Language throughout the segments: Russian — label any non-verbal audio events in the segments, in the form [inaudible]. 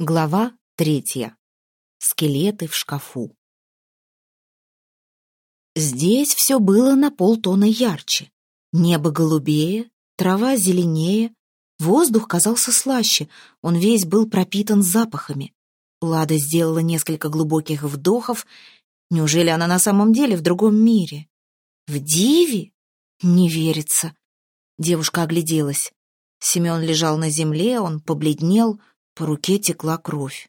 Глава третья. Скелеты в шкафу. Здесь все было на полтона ярче. Небо голубее, трава зеленее, воздух казался слаще, он весь был пропитан запахами. Лада сделала несколько глубоких вдохов. Неужели она на самом деле в другом мире? В Диве? Не верится. Девушка огляделась. Семен лежал на земле, он побледнел, по руке текла кровь.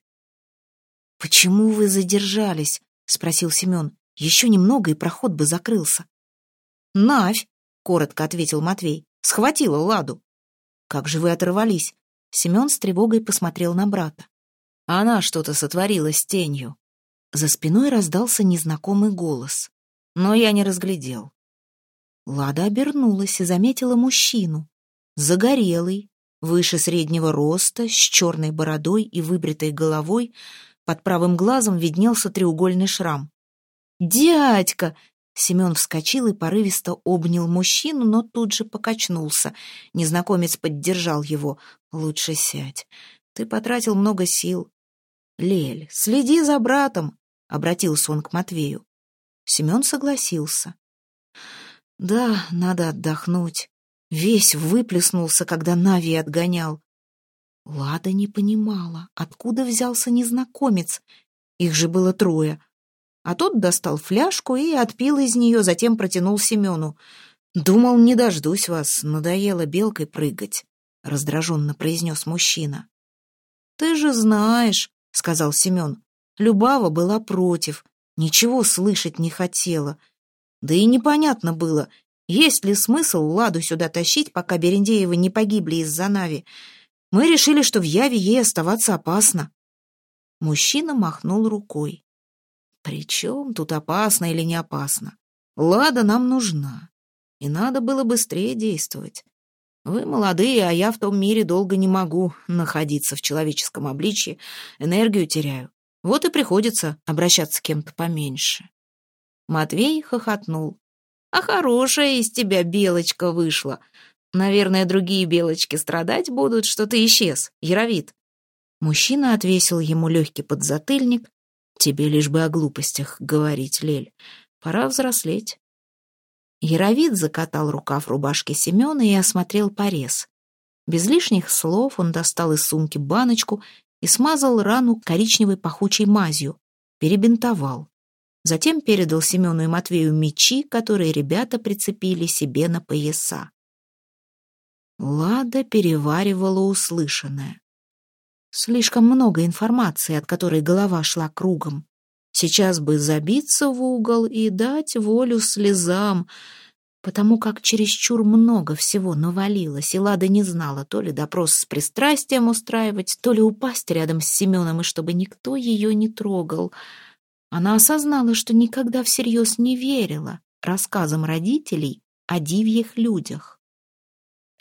«Почему вы задержались?» — спросил Семен. «Еще немного, и проход бы закрылся». «Навь!» — коротко ответил Матвей. «Схватила Ладу». «Как же вы оторвались?» Семен с тревогой посмотрел на брата. Она что-то сотворила с тенью. За спиной раздался незнакомый голос, но я не разглядел. Лада обернулась и заметила мужчину. Загорелый, выше среднего роста, с черной бородой и выбритой головой, под правым глазом виднелся треугольный шрам. «Дядька!» Семен вскочил и порывисто обнял мужчину, но тут же покачнулся. Незнакомец поддержал его. «Лучше сядь. Ты потратил много сил». «Лель, следи за братом», — обратился он к Матвею. Семен согласился. «Да, надо отдохнуть. Весь выплеснулся, когда Нави отгонял. Лада не понимала, откуда взялся незнакомец. Их же было трое. А тот достал фляжку и отпил из нее, затем протянул Семену. «Думал, не дождусь вас, надоело белкой прыгать», — раздраженно произнес мужчина. «Ты же знаешь», — сказал Семен. Любава была против, ничего слышать не хотела. Да и непонятно было, есть ли смысл Ладу сюда тащить, пока Берендеевы не погибли из-за Нави? Мы решили, что в Яве ей оставаться опасно. Мужчина махнул рукой. Причем тут опасно или не опасно? Лада нам нужна. И надо было быстрее действовать. Вы молодые, а я в том мире долго не могу находиться в человеческом обличье, энергию теряю. Вот и приходится обращаться с кем-то поменьше. Матвей хохотнул. А хорошая из тебя белочка вышла. Наверное, другие белочки страдать будут, что ты исчез, Яровит. Мужчина отвесил ему легкий подзатыльник. Тебе лишь бы о глупостях говорить, Лель. Пора взрослеть. Яровид закатал рукав рубашки Семена и осмотрел порез. Без лишних слов он достал из сумки баночку и смазал рану коричневой пахучей мазью, перебинтовал. Затем передал Семену и Матвею мечи, которые ребята прицепили себе на пояса. Лада переваривала услышанное. Слишком много информации, от которой голова шла кругом. Сейчас бы забиться в угол и дать волю слезам, потому как чересчур много всего навалилось, и Лада не знала то ли допрос с пристрастием устраивать, то ли упасть рядом с Семеном, и чтобы никто ее не трогал — она осознала, что никогда всерьез не верила рассказам родителей о дивьих людях.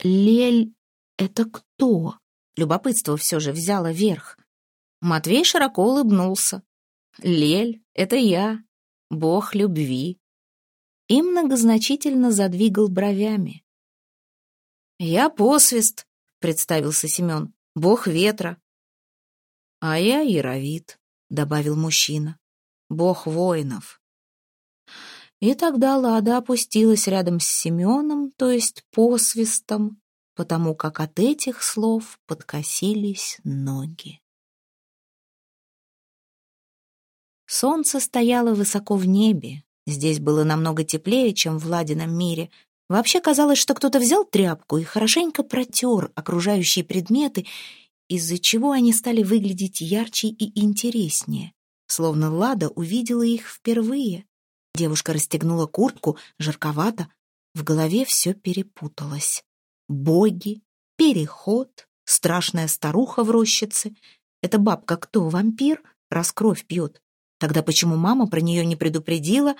«Лель — это кто?» Любопытство все же взяло верх. Матвей широко улыбнулся. «Лель — это я, бог любви». И многозначительно задвигал бровями. «Я посвист», — представился Семен, — «бог ветра». «А я Яровит», — добавил мужчина бог воинов. И тогда Лада опустилась рядом с Семеном, то есть посвистом, потому как от этих слов подкосились ноги. Солнце стояло высоко в небе. Здесь было намного теплее, чем в Ладином мире. Вообще казалось, что кто-то взял тряпку и хорошенько протер окружающие предметы, из-за чего они стали выглядеть ярче и интереснее словно Лада увидела их впервые. Девушка расстегнула куртку, жарковато, в голове все перепуталось. Боги, переход, страшная старуха в рощице. Эта бабка кто, вампир? Раз кровь пьет. Тогда почему мама про нее не предупредила?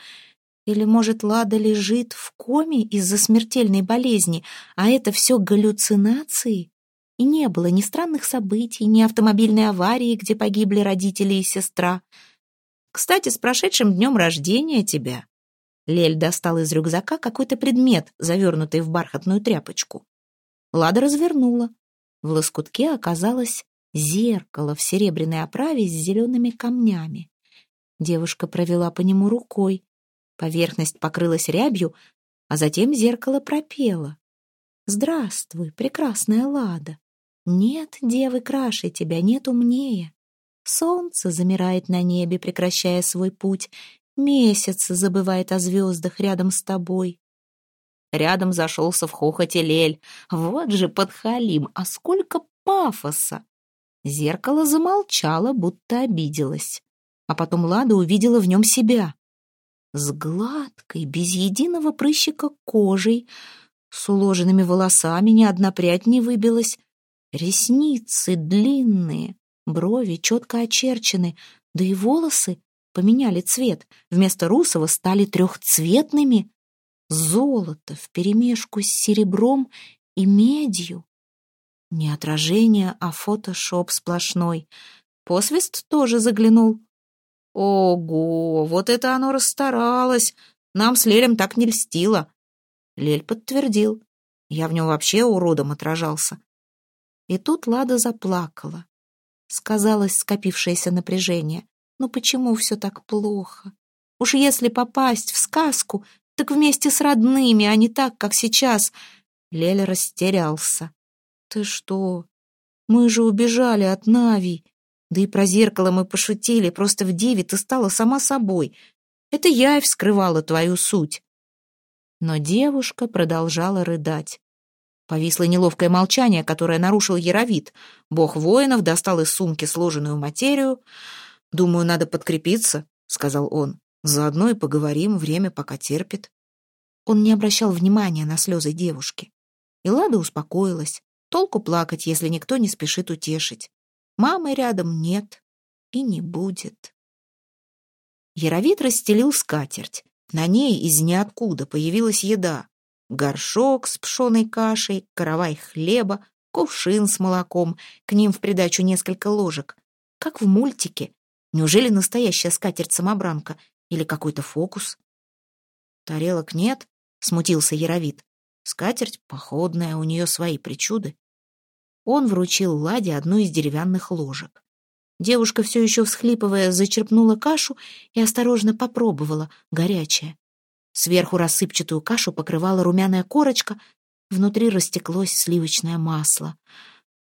Или, может, Лада лежит в коме из-за смертельной болезни, а это все галлюцинации? И не было ни странных событий, ни автомобильной аварии, где погибли родители и сестра. Кстати, с прошедшим днем рождения тебя. Лель достал из рюкзака какой-то предмет, завернутый в бархатную тряпочку. Лада развернула. В лоскутке оказалась зеркало в серебряной оправе с зелеными камнями. Девушка провела по нему рукой. Поверхность покрылась рябью, а затем зеркало пропело. «Здравствуй, прекрасная Лада! Нет девы краше тебя, нет умнее. Солнце замирает на небе, прекращая свой путь. Месяц забывает о звездах рядом с тобой. Рядом зашелся в хохоте Лель. Вот же подхалим, а сколько пафоса! Зеркало замолчало, будто обиделось. А потом Лада увидела в нем себя. С гладкой, без единого прыщика кожей, с уложенными волосами ни одна прядь не выбилась, ресницы длинные, брови четко очерчены, да и волосы поменяли цвет, вместо русого стали трехцветными. Золото вперемешку с серебром и медью. Не отражение, а фотошоп сплошной. Посвист тоже заглянул. Ого, вот это оно расстаралось. Нам с Лелем так не льстило. Лель подтвердил. Я в нем вообще уродом отражался. И тут Лада заплакала. Сказалось скопившееся напряжение. Ну почему все так плохо? Уж если попасть в сказку, так вместе с родными, а не так, как сейчас. Леля растерялся. Ты что? Мы же убежали от Нави. Да и про зеркало мы пошутили, просто в деве ты стала сама собой. Это я и вскрывала твою суть. Но девушка продолжала рыдать. Повисло неловкое молчание, которое нарушил Яровит. Бог воинов достал из сумки сложенную материю. «Думаю, надо подкрепиться», — сказал он. Заодно и поговорим, время пока терпит. Он не обращал внимания на слезы девушки. И Лада успокоилась. Толку плакать, если никто не спешит утешить. Мамы рядом нет и не будет. Яровит расстелил скатерть. На ней из ниоткуда появилась еда. Горшок с пшеной кашей, каравай хлеба, кувшин с молоком, к ним в придачу несколько ложек. Как в мультике. Неужели настоящая скатерть-самобранка или какой-то фокус? Тарелок нет, смутился Яровит. Скатерть походная, у нее свои причуды. Он вручил Ладе одну из деревянных ложек. Девушка, все еще всхлипывая, зачерпнула кашу и осторожно попробовала, горячая. Сверху рассыпчатую кашу покрывала румяная корочка, внутри растеклось сливочное масло.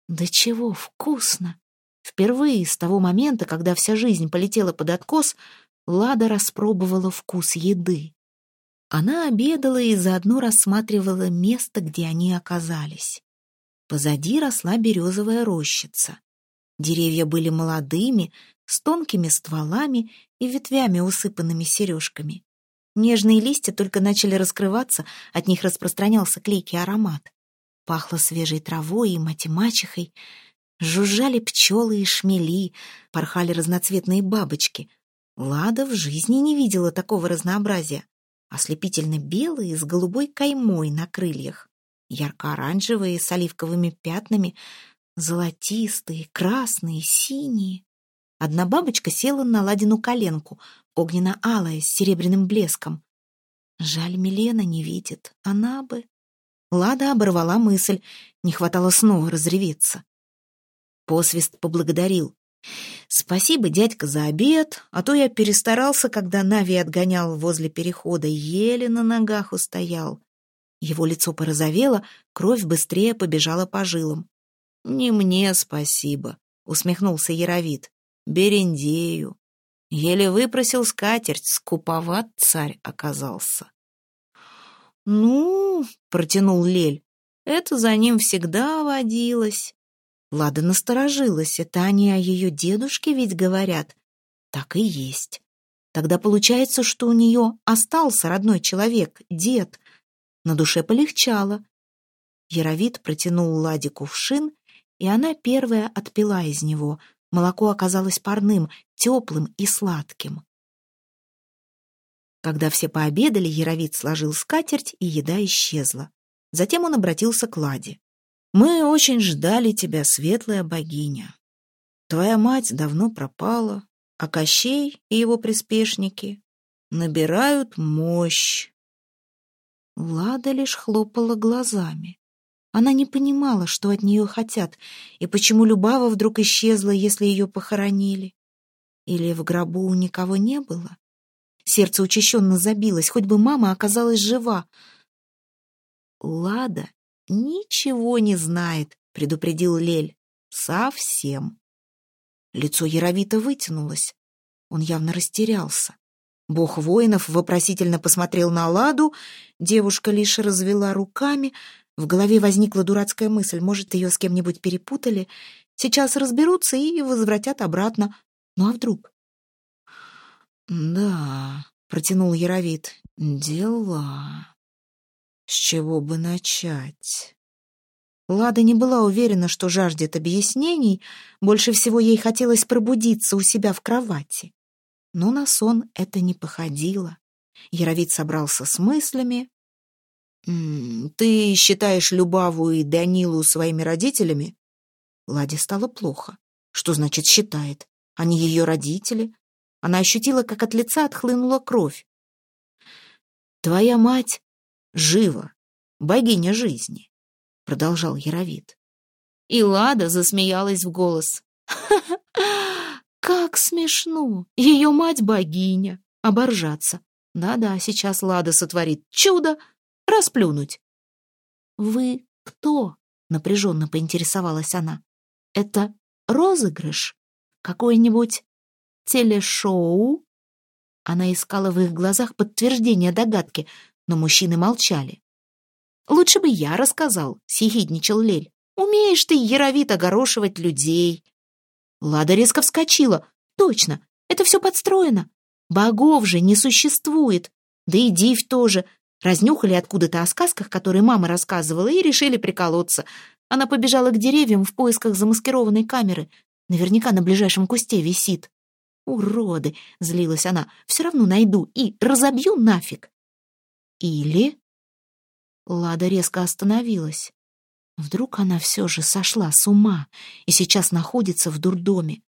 Да чего вкусно! Впервые с того момента, когда вся жизнь полетела под откос, Лада распробовала вкус еды. Она обедала и заодно рассматривала место, где они оказались. Позади росла березовая рощица. Деревья были молодыми, с тонкими стволами и ветвями, усыпанными сережками. Нежные листья только начали раскрываться, от них распространялся клейкий аромат. Пахло свежей травой и матемачехой, жужжали пчелы и шмели, порхали разноцветные бабочки, Лада в жизни не видела такого разнообразия. Ослепительно белые с голубой каймой на крыльях, ярко-оранжевые с оливковыми пятнами, золотистые, красные, синие. Одна бабочка села на Ладину коленку, огненно-алая, с серебряным блеском. Жаль, Милена не видит, она бы... Лада оборвала мысль, не хватало снова разреветься. Посвист поблагодарил. «Спасибо, дядька, за обед, а то я перестарался, когда Нави отгонял возле перехода, еле на ногах устоял». Его лицо порозовело, кровь быстрее побежала по жилам. «Не мне спасибо», — усмехнулся Яровит. «Берендею. Еле выпросил скатерть, скуповат царь оказался». «Ну», — протянул Лель, — «это за ним всегда водилось». Лада насторожилась. Это они о ее дедушке ведь говорят. Так и есть. Тогда получается, что у нее остался родной человек, дед. На душе полегчало. Яровит протянул Ладе кувшин, и она первая отпила из него. Молоко оказалось парным, теплым и сладким. Когда все пообедали, Яровит сложил скатерть, и еда исчезла. Затем он обратился к Ладе. Мы очень ждали тебя, светлая богиня. Твоя мать давно пропала, а Кощей и его приспешники набирают мощь. Лада лишь хлопала глазами. Она не понимала, что от нее хотят, и почему Любава вдруг исчезла, если ее похоронили. Или в гробу никого не было? Сердце учащенно забилось, хоть бы мама оказалась жива. «Лада ничего не знает», — предупредил Лель. «Совсем». Лицо Яровита вытянулось. Он явно растерялся. Бог воинов вопросительно посмотрел на Ладу, девушка лишь развела руками. В голове возникла дурацкая мысль, может, ее с кем-нибудь перепутали. Сейчас разберутся и возвратят обратно. Ну а вдруг? «Да», — протянул Яровит, — «дела. С чего бы начать?» Лада не была уверена, что жаждет объяснений, больше всего ей хотелось пробудиться у себя в кровати. Но на сон это не походило. Яровит собрался с мыслями. «Ты считаешь Любаву и Данилу своими родителями?» Ладе стало плохо. Что значит «считает»? Они ее родители. Она ощутила, как от лица отхлынула кровь. «Твоя мать жива, богиня жизни», — продолжал Яровит. И Лада засмеялась в голос. «Ха-ха! [laughs] Как смешно! Ее мать богиня! Оборжаться! Да-да, сейчас Лада сотворит чудо! Расплюнуть!» «Вы кто?» — напряженно поинтересовалась она. «Это розыгрыш? Какое-нибудь телешоу?» Она искала в их глазах подтверждение догадки, но мужчины молчали. «Лучше бы я рассказал», — съехидничал Лель. «Умеешь ты яровит огорошивать людей. Лада резко вскочила. Точно, это все подстроено. Богов же не существует. Да и Див тоже. Разнюхали откуда-то о сказках, которые мама рассказывала, и решили приколоться. Она побежала к деревьям в поисках замаскированной камеры. Наверняка на ближайшем кусте висит. «Уроды!» — злилась она. «Все равно найду и разобью нафиг!» «Или...» Лада резко остановилась. Вдруг она все же сошла с ума и сейчас находится в дурдоме.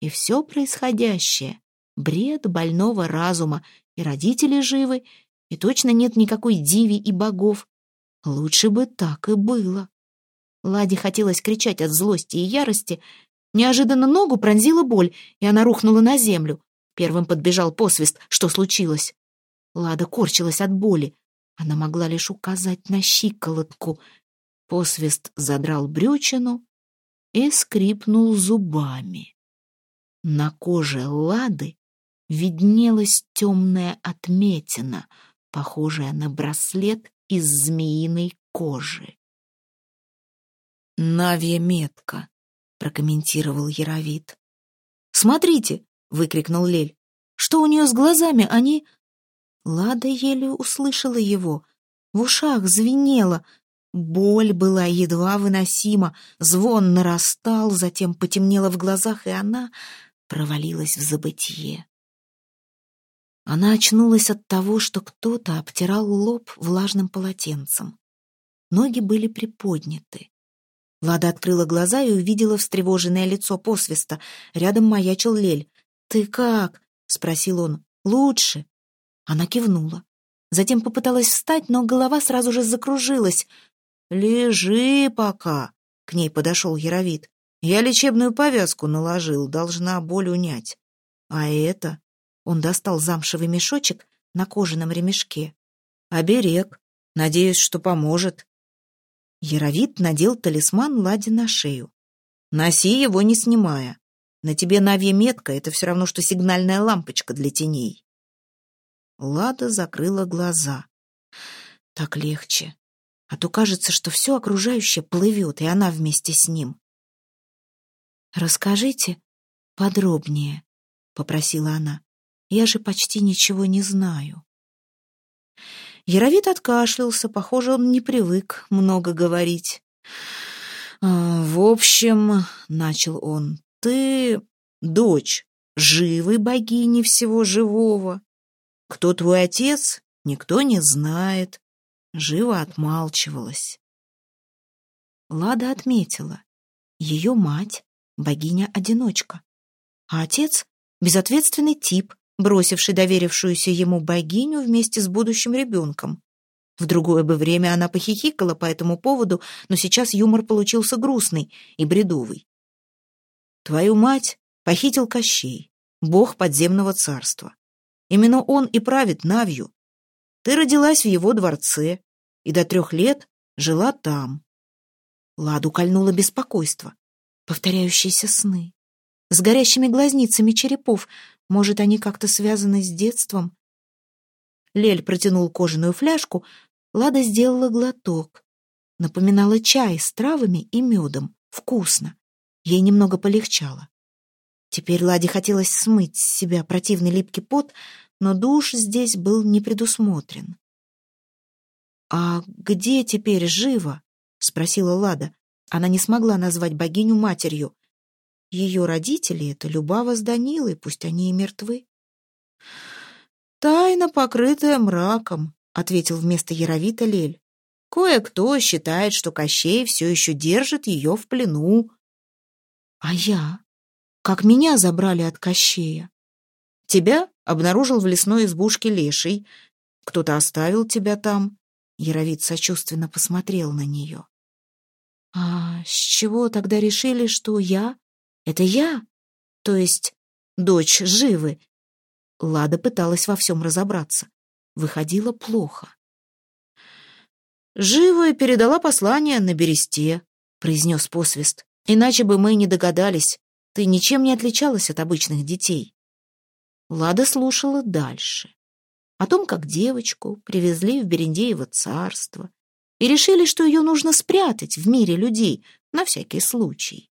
И все происходящее — бред больного разума, и родители живы, и точно нет никакой диви и богов. Лучше бы так и было. Ладе хотелось кричать от злости и ярости. Неожиданно ногу пронзила боль, и она рухнула на землю. Первым подбежал посвист, что случилось. Лада корчилась от боли. Она могла лишь указать на щиколотку — Посвист задрал брючину и скрипнул зубами. На коже Лады виднелась темная отметина, похожая на браслет из змеиной кожи. «Навья метка», — прокомментировал Яровит. «Смотрите!» — выкрикнул Лель. «Что у нее с глазами? Они...» Лада еле услышала его. В ушах звенело, Боль была едва выносима, звон нарастал, затем потемнело в глазах, и она провалилась в забытье. Она очнулась от того, что кто-то обтирал лоб влажным полотенцем. Ноги были приподняты. Лада открыла глаза и увидела встревоженное лицо посвиста. Рядом маячил Лель. «Ты как?» — спросил он. «Лучше». Она кивнула. Затем попыталась встать, но голова сразу же закружилась. «Лежи пока», — к ней подошел Яровит. «Я лечебную повязку наложил, должна боль унять. А это...» Он достал замшевый мешочек на кожаном ремешке. «Оберег. Надеюсь, что поможет». Яровит надел талисман Ладе на шею. «Носи его, не снимая. На тебе навья метка — это все равно, что сигнальная лампочка для теней». Лада закрыла глаза. «Так легче а то кажется, что все окружающее плывет, и она вместе с ним. «Расскажите подробнее», — попросила она. «Я же почти ничего не знаю». Яровит откашлялся, похоже, он не привык много говорить. «А, «В общем», — начал он, — «ты дочь живой богини всего живого. Кто твой отец, никто не знает живо отмалчивалась. Лада отметила, ее мать — богиня-одиночка, а отец — безответственный тип, бросивший доверившуюся ему богиню вместе с будущим ребенком. В другое бы время она похихикала по этому поводу, но сейчас юмор получился грустный и бредовый. Твою мать похитил Кощей, бог подземного царства. Именно он и правит Навью. Ты родилась в его дворце и до трех лет жила там. Ладу кольнуло беспокойство. Повторяющиеся сны. С горящими глазницами черепов. Может, они как-то связаны с детством? Лель протянул кожаную фляжку, Лада сделала глоток. Напоминала чай с травами и медом. Вкусно. Ей немного полегчало. Теперь Ладе хотелось смыть с себя противный липкий пот, но душ здесь был не предусмотрен. «А где теперь Жива?» — спросила Лада. Она не смогла назвать богиню матерью. Ее родители — это Любава с Данилой, пусть они и мертвы. «Тайна, покрытая мраком», — ответил вместо Яровита Лель. «Кое-кто считает, что Кощей все еще держит ее в плену». «А я? Как меня забрали от Кощея?» «Тебя обнаружил в лесной избушке леший. Кто-то оставил тебя там». Яровит сочувственно посмотрел на нее. «А с чего тогда решили, что я? Это я? То есть дочь Живы?» Лада пыталась во всем разобраться. Выходило плохо. «Живая передала послание на бересте», — произнес посвист. «Иначе бы мы не догадались. Ты ничем не отличалась от обычных детей». Лада слушала дальше. О том, как девочку привезли в Берендеево царство и решили, что ее нужно спрятать в мире людей на всякий случай,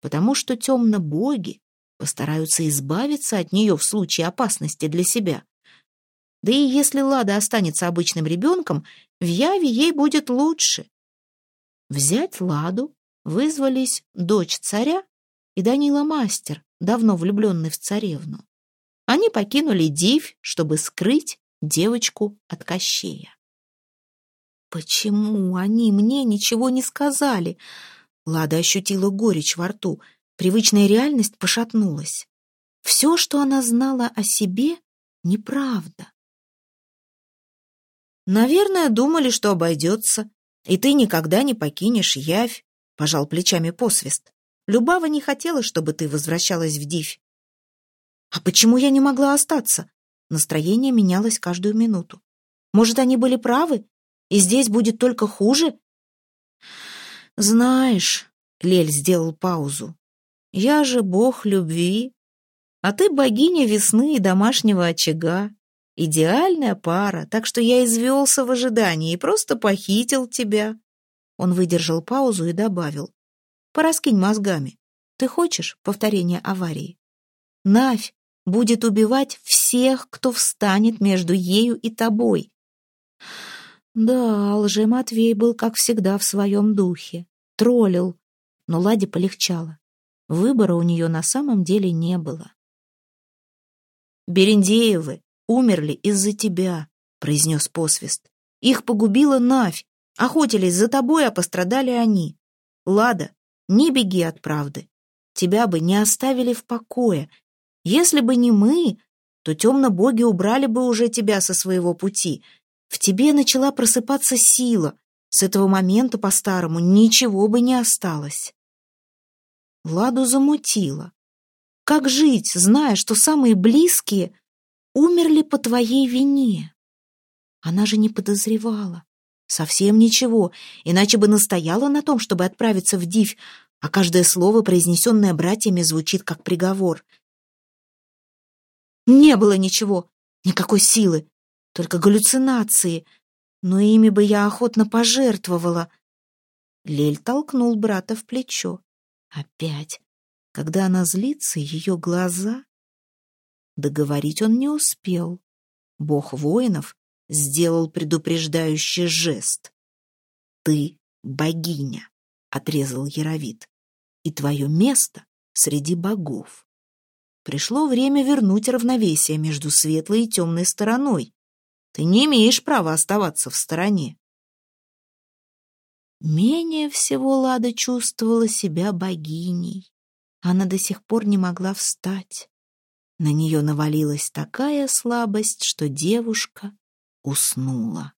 потому что темно-боги постараются избавиться от нее в случае опасности для себя. Да и если Лада останется обычным ребенком, в Яве ей будет лучше. Взять Ладу вызвались дочь царя и Данила Мастер, давно влюбленный в царевну. Они покинули Дивь, чтобы скрыть девочку от Кощея. «Почему они мне ничего не сказали?» Лада ощутила горечь во рту. Привычная реальность пошатнулась. Все, что она знала о себе, неправда. «Наверное, думали, что обойдется, и ты никогда не покинешь Явь», — пожал плечами посвист. «Любава не хотела, чтобы ты возвращалась в Дивь. А почему я не могла остаться? Настроение менялось каждую минуту. Может, они были правы, и здесь будет только хуже? Знаешь, Лель сделал паузу, я же бог любви, а ты богиня весны и домашнего очага. Идеальная пара, так что я извелся в ожидании и просто похитил тебя. Он выдержал паузу и добавил. Пораскинь мозгами. Ты хочешь повторения аварии? Навь будет убивать всех, кто встанет между ею и тобой. Да, лже-Матвей был, как всегда, в своем духе. Троллил, но Ладе полегчало. Выбора у нее на самом деле не было. «Берендеевы умерли из-за тебя», — произнес посвист. «Их погубила Навь. Охотились за тобой, а пострадали они. Лада, не беги от правды. Тебя бы не оставили в покое, если бы не мы, то темно-боги убрали бы уже тебя со своего пути. В тебе начала просыпаться сила. С этого момента, по-старому, ничего бы не осталось. Ладу замутила. Как жить, зная, что самые близкие умерли по твоей вине? Она же не подозревала. Совсем ничего, иначе бы настояла на том, чтобы отправиться в Дивь, а каждое слово, произнесенное братьями, звучит как приговор — не было ничего, никакой силы, только галлюцинации, но ими бы я охотно пожертвовала. Лель толкнул брата в плечо. Опять, когда она злится, ее глаза... Договорить он не успел. Бог воинов сделал предупреждающий жест. «Ты богиня», — отрезал Яровит, — «и твое место среди богов». Пришло время вернуть равновесие между светлой и темной стороной. Ты не имеешь права оставаться в стороне. Менее всего Лада чувствовала себя богиней. Она до сих пор не могла встать. На нее навалилась такая слабость, что девушка уснула.